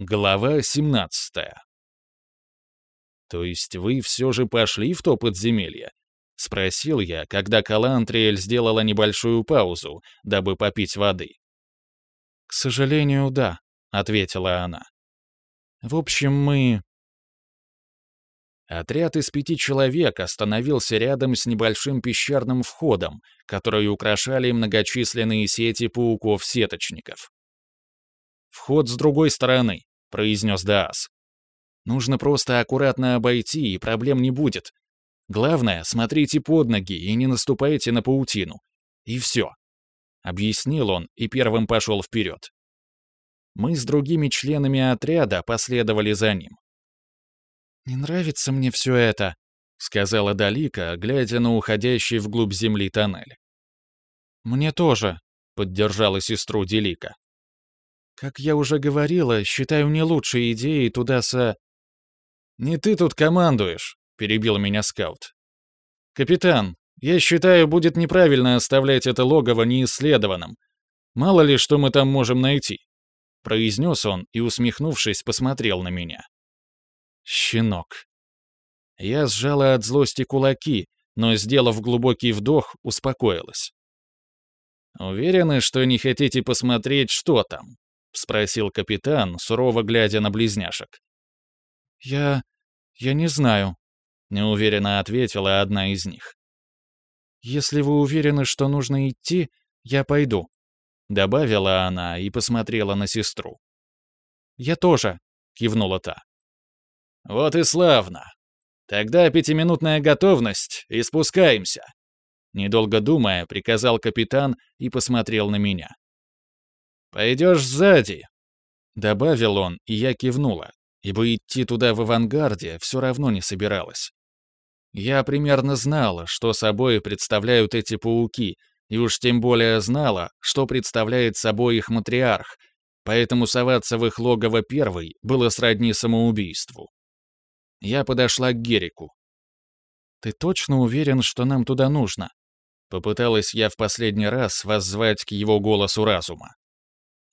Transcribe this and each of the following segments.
Глава 17 «То есть вы все же пошли в то подземелье?» — спросил я, когда Калантриэль сделала небольшую паузу, дабы попить воды. «К сожалению, да», — ответила она. «В общем, мы...» Отряд из пяти человек остановился рядом с небольшим пещерным входом, который украшали многочисленные сети пауков-сеточников. «Вход с другой стороны», — произнес Даас. «Нужно просто аккуратно обойти, и проблем не будет. Главное, смотрите под ноги и не наступайте на паутину. И все», — объяснил он и первым пошел вперед. Мы с другими членами отряда последовали за ним. «Не нравится мне все это», — сказала Далика, глядя на уходящий вглубь земли тоннель. «Мне тоже», — поддержала сестру Делика. Как я уже говорила, считаю не лучшей идеей туда со... «Не ты тут командуешь», — перебил меня скаут. «Капитан, я считаю, будет неправильно оставлять это логово неисследованным. Мало ли, что мы там можем найти», — произнес он и, усмехнувшись, посмотрел на меня. «Щенок». Я сжала от злости кулаки, но, сделав глубокий вдох, успокоилась. «Уверены, что не хотите посмотреть, что там?» — спросил капитан, сурово глядя на близняшек. «Я... я не знаю», — неуверенно ответила одна из них. «Если вы уверены, что нужно идти, я пойду», — добавила она и посмотрела на сестру. «Я тоже», — кивнула та. «Вот и славно. Тогда пятиминутная готовность и спускаемся», — недолго думая, приказал капитан и посмотрел на меня. «Пойдешь сзади», — добавил он, и я кивнула, ибо идти туда в авангарде все равно не собиралась. Я примерно знала, что собой представляют эти пауки, и уж тем более знала, что представляет собой их матриарх, поэтому соваться в их логово первой было сродни самоубийству. Я подошла к Герику. «Ты точно уверен, что нам туда нужно?» Попыталась я в последний раз воззвать к его голосу разума.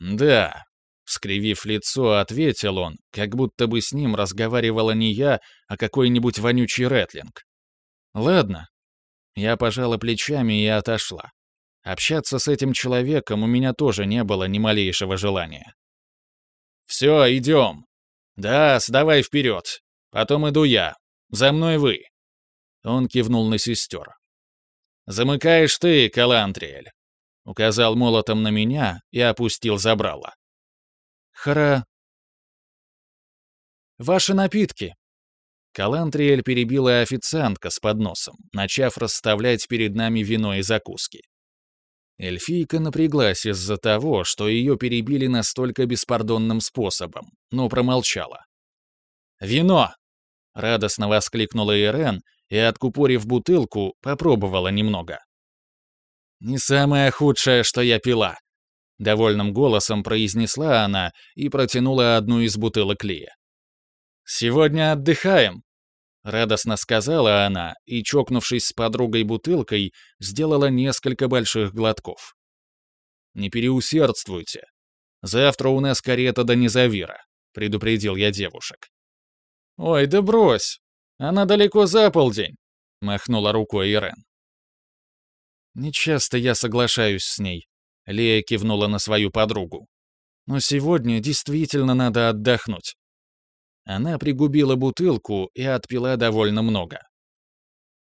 «Да», — скривив лицо, ответил он, как будто бы с ним разговаривала не я, а какой-нибудь вонючий Рэтлинг. «Ладно». Я пожала плечами и отошла. Общаться с этим человеком у меня тоже не было ни малейшего желания. «Все, идем. Да, сдавай вперед. Потом иду я. За мной вы». Он кивнул на сестер. «Замыкаешь ты, Калантриэль. Указал молотом на меня и опустил забрало. Хара... Ваши напитки. Калантриэль перебила официантка с подносом, начав расставлять перед нами вино и закуски. Эльфийка напряглась из-за того, что ее перебили настолько беспардонным способом, но промолчала. «Вино!» — радостно воскликнула Ирен и, откупорив бутылку, попробовала немного. «Не самое худшее, что я пила», — довольным голосом произнесла она и протянула одну из бутылок Лия. «Сегодня отдыхаем», — радостно сказала она и, чокнувшись с подругой бутылкой, сделала несколько больших глотков. «Не переусердствуйте. Завтра у нас карета до Незавира», — предупредил я девушек. «Ой, да брось! Она далеко за полдень!» — махнула рукой Ирен. Нечасто я соглашаюсь с ней. Лея кивнула на свою подругу. Но сегодня действительно надо отдохнуть. Она пригубила бутылку и отпила довольно много.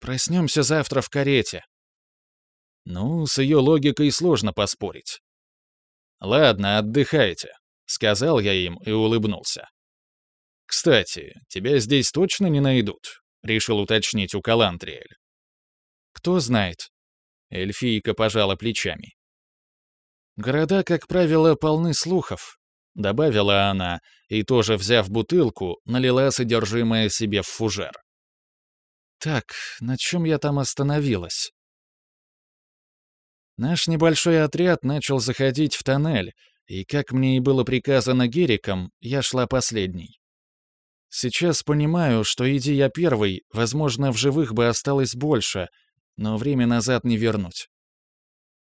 Проснемся завтра в карете. Ну, с ее логикой сложно поспорить. Ладно, отдыхайте, сказал я им и улыбнулся. Кстати, тебя здесь точно не найдут, решил уточнить у Калантриэль. Кто знает, Эльфийка пожала плечами. «Города, как правило, полны слухов», — добавила она, и тоже, взяв бутылку, налила содержимое себе в фужер. «Так, на чем я там остановилась?» Наш небольшой отряд начал заходить в тоннель, и, как мне и было приказано Гериком, я шла последней. Сейчас понимаю, что иди я первый, возможно, в живых бы осталось больше, но время назад не вернуть.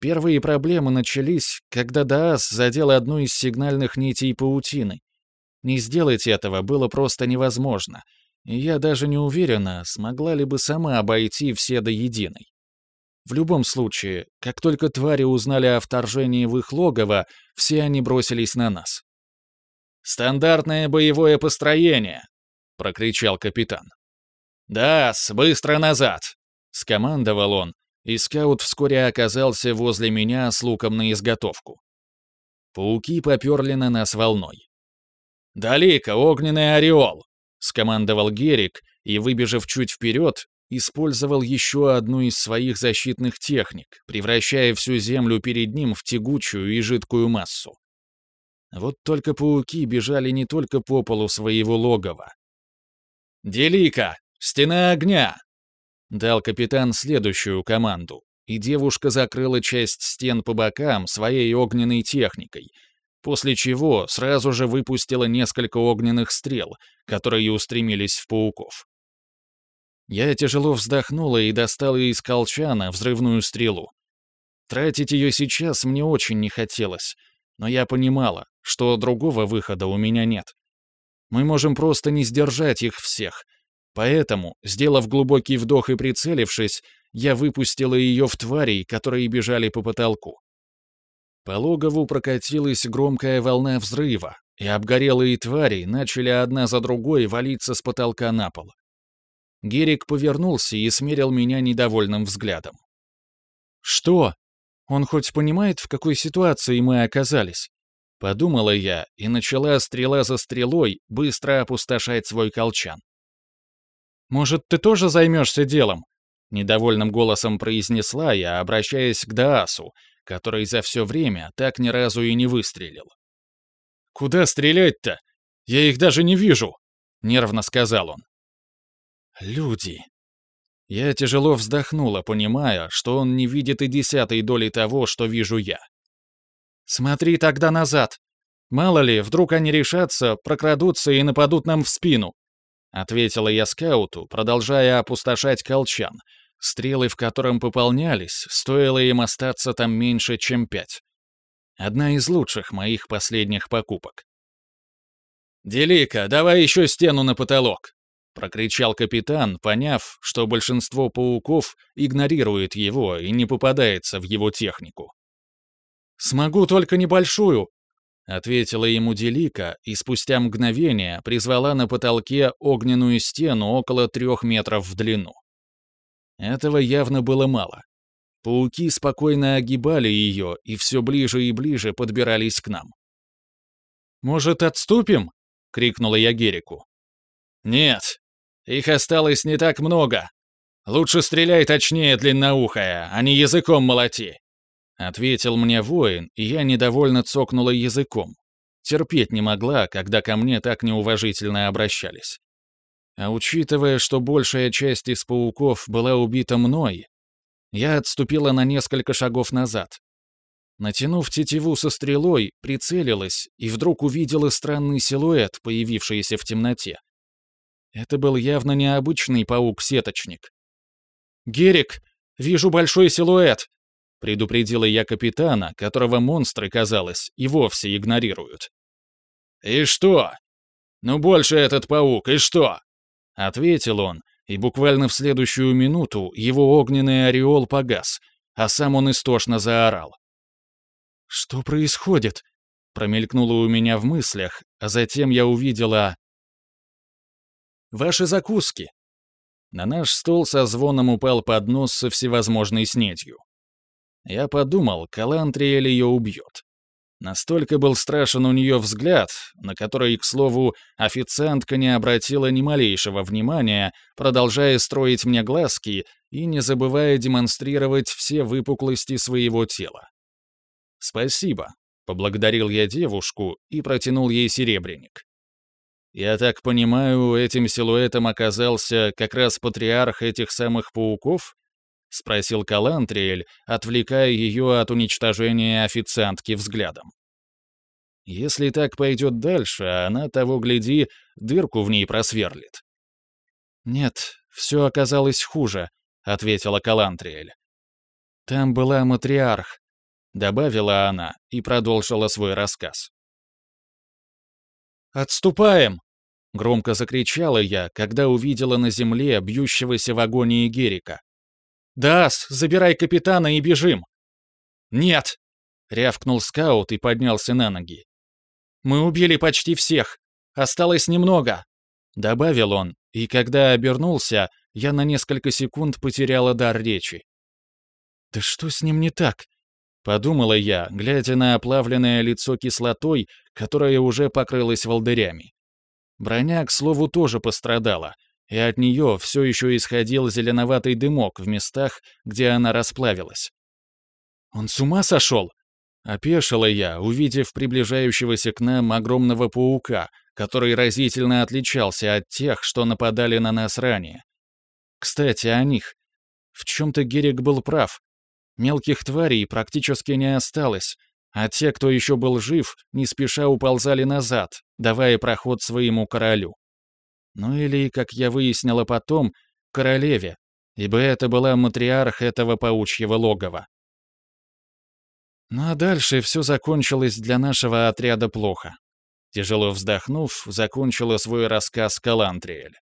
Первые проблемы начались, когда Даас задел одну из сигнальных нитей паутины. Не сделать этого было просто невозможно, и я даже не уверена, смогла ли бы сама обойти все до единой. В любом случае, как только твари узнали о вторжении в их логово, все они бросились на нас. «Стандартное боевое построение!» — прокричал капитан. «Да, быстро назад!» — скомандовал он, и скаут вскоре оказался возле меня с луком на изготовку. Пауки поперли на нас волной. «Далеко, огненный ореол!» — скомандовал Герик, и, выбежав чуть вперед, использовал еще одну из своих защитных техник, превращая всю землю перед ним в тягучую и жидкую массу. Вот только пауки бежали не только по полу своего логова. «Делика! Стена огня!» Дал капитан следующую команду, и девушка закрыла часть стен по бокам своей огненной техникой, после чего сразу же выпустила несколько огненных стрел, которые устремились в пауков. Я тяжело вздохнула и достала из колчана взрывную стрелу. Тратить ее сейчас мне очень не хотелось, но я понимала, что другого выхода у меня нет. Мы можем просто не сдержать их всех. Поэтому, сделав глубокий вдох и прицелившись, я выпустила ее в тварей, которые бежали по потолку. По логову прокатилась громкая волна взрыва, и обгорелые твари начали одна за другой валиться с потолка на пол. Герик повернулся и смерил меня недовольным взглядом. «Что? Он хоть понимает, в какой ситуации мы оказались?» Подумала я и начала стрела за стрелой быстро опустошать свой колчан. «Может, ты тоже займешься делом?» Недовольным голосом произнесла я, обращаясь к Даасу, который за все время так ни разу и не выстрелил. «Куда стрелять-то? Я их даже не вижу!» — нервно сказал он. Люди. Я тяжело вздохнула, понимая, что он не видит и десятой доли того, что вижу я. «Смотри тогда назад. Мало ли, вдруг они решатся, прокрадутся и нападут нам в спину», ответила я скауту, продолжая опустошать колчан, стрелы в котором пополнялись, стоило им остаться там меньше, чем пять. Одна из лучших моих последних покупок. «Делика, давай еще стену на потолок», прокричал капитан, поняв, что большинство пауков игнорирует его и не попадается в его технику. «Смогу только небольшую», — ответила ему Делика и спустя мгновение призвала на потолке огненную стену около трех метров в длину. Этого явно было мало. Пауки спокойно огибали ее и все ближе и ближе подбирались к нам. «Может, отступим?» — крикнула я Герику. «Нет, их осталось не так много. Лучше стреляй точнее, длинноухая, а не языком молоти. Ответил мне воин, и я недовольно цокнула языком. Терпеть не могла, когда ко мне так неуважительно обращались. А учитывая, что большая часть из пауков была убита мной, я отступила на несколько шагов назад. Натянув тетиву со стрелой, прицелилась и вдруг увидела странный силуэт, появившийся в темноте. Это был явно необычный паук-сеточник. «Герик, вижу большой силуэт!» — предупредила я капитана, которого монстры, казалось, и вовсе игнорируют. «И что? Ну больше этот паук, и что?» — ответил он, и буквально в следующую минуту его огненный ореол погас, а сам он истошно заорал. «Что происходит?» — промелькнуло у меня в мыслях, а затем я увидела Ваши закуски!» На наш стол со звоном упал поднос со всевозможной снедью. Я подумал, Калантриэль ее убьет. Настолько был страшен у нее взгляд, на который, к слову, официантка не обратила ни малейшего внимания, продолжая строить мне глазки и не забывая демонстрировать все выпуклости своего тела. «Спасибо», — поблагодарил я девушку и протянул ей серебряник. Я так понимаю, этим силуэтом оказался как раз патриарх этих самых пауков? Спросил Калантриэль, отвлекая ее от уничтожения официантки взглядом. Если так пойдет дальше, она, того гляди, дырку в ней просверлит. «Нет, все оказалось хуже», — ответила Калантриэль. «Там была матриарх», — добавила она и продолжила свой рассказ. «Отступаем!» — громко закричала я, когда увидела на земле бьющегося в агонии Герика. «Дас, забирай капитана и бежим!» «Нет!» — рявкнул скаут и поднялся на ноги. «Мы убили почти всех. Осталось немного!» Добавил он, и когда обернулся, я на несколько секунд потеряла дар речи. «Да что с ним не так?» — подумала я, глядя на оплавленное лицо кислотой, которое уже покрылось волдырями. Броня, к слову, тоже пострадала, и от нее все еще исходил зеленоватый дымок в местах, где она расплавилась. «Он с ума сошел?» — опешила я, увидев приближающегося к нам огромного паука, который разительно отличался от тех, что нападали на нас ранее. Кстати, о них. В чем-то Герик был прав. Мелких тварей практически не осталось, а те, кто еще был жив, не спеша уползали назад, давая проход своему королю. Ну или, как я выяснила потом, королеве, ибо это была матриарх этого паучьего логова. Ну а дальше все закончилось для нашего отряда плохо. Тяжело вздохнув, закончила свой рассказ Калантриэль.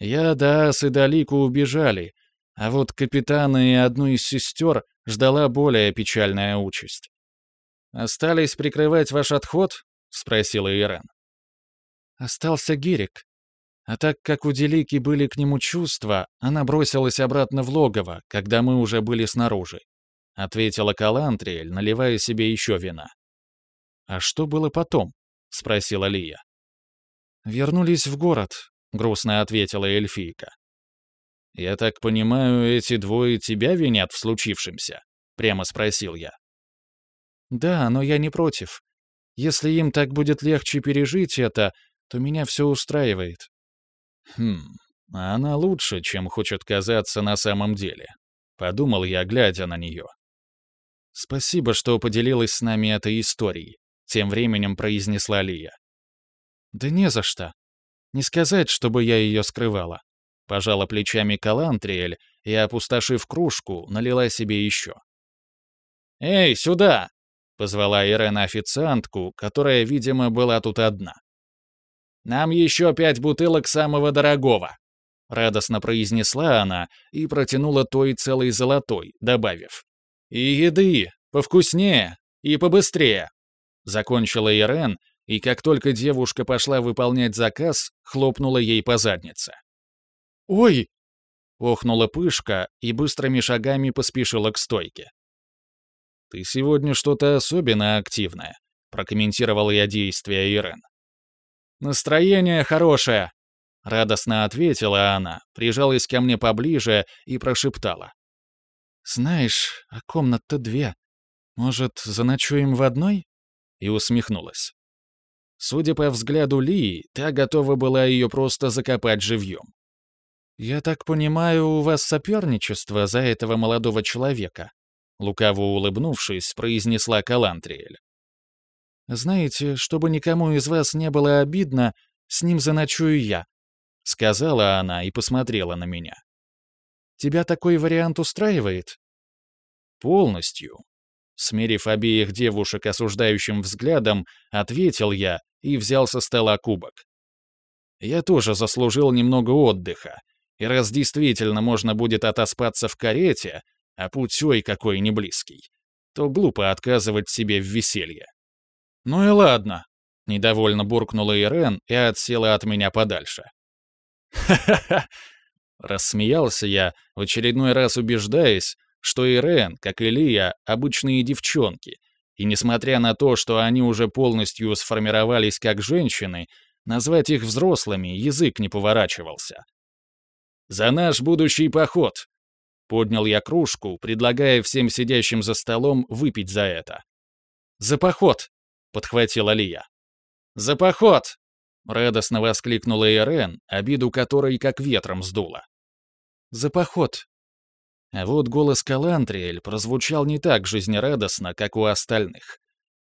Я, Даас и Далику убежали, а вот капитана и одну из сестер ждала более печальная участь. «Остались прикрывать ваш отход?» — спросила Ирен. «Остался Гирик. А так как у Делики были к нему чувства, она бросилась обратно в логово, когда мы уже были снаружи», — ответила Калантриэль, наливая себе еще вина. «А что было потом?» — спросила Лия. «Вернулись в город», — грустно ответила эльфийка. «Я так понимаю, эти двое тебя винят в случившемся?» — прямо спросил я. «Да, но я не против. Если им так будет легче пережить это, то меня все устраивает». «Хм, а она лучше, чем хочет казаться на самом деле», — подумал я, глядя на нее. «Спасибо, что поделилась с нами этой историей тем временем произнесла Лия. «Да не за что. Не сказать, чтобы я ее скрывала». Пожала плечами Калантриэль и, опустошив кружку, налила себе еще. «Эй, сюда!» — позвала Ирена официантку, которая, видимо, была тут одна. «Нам еще пять бутылок самого дорогого!» — радостно произнесла она и протянула той целый золотой, добавив. «И еды! Повкуснее! И побыстрее!» Закончила Ирен, и как только девушка пошла выполнять заказ, хлопнула ей по заднице. «Ой!» — охнула пышка и быстрыми шагами поспешила к стойке. «Ты сегодня что-то особенно активное», — прокомментировал я действия Ирен. «Настроение хорошее», — радостно ответила она, прижалась ко мне поближе и прошептала. «Знаешь, а комнат-то две. Может, заночуем в одной?» и усмехнулась. Судя по взгляду Ли, та готова была ее просто закопать живьем. «Я так понимаю, у вас соперничество за этого молодого человека», лукаво улыбнувшись, произнесла Калантриэль. «Знаете, чтобы никому из вас не было обидно, с ним заночую я», — сказала она и посмотрела на меня. «Тебя такой вариант устраивает?» «Полностью», Смерив обеих девушек осуждающим взглядом, ответил я и взял со стола кубок. Я тоже заслужил немного отдыха, и раз действительно можно будет отоспаться в карете, а путь ой какой не близкий, то глупо отказывать себе в веселье. «Ну и ладно», — недовольно буркнула Ирен и отсела от меня подальше. «Ха-ха-ха!» — рассмеялся я, в очередной раз убеждаясь, что Ирен, как и Лия, обычные девчонки, и несмотря на то, что они уже полностью сформировались как женщины, назвать их взрослыми язык не поворачивался. «За наш будущий поход!» Поднял я кружку, предлагая всем сидящим за столом выпить за это. «За поход!» — подхватила Лия. «За поход!» — радостно воскликнула Ирен, обиду которой как ветром сдуло. «За поход!» А вот голос Калантриэль прозвучал не так жизнерадостно, как у остальных.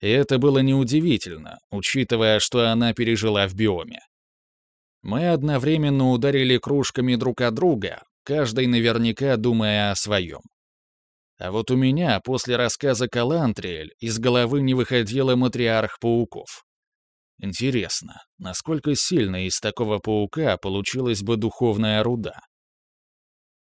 И это было неудивительно, учитывая, что она пережила в биоме. Мы одновременно ударили кружками друг от друга, каждый наверняка думая о своем. А вот у меня после рассказа Калантриэль из головы не выходила матриарх пауков. Интересно, насколько сильно из такого паука получилась бы духовная руда?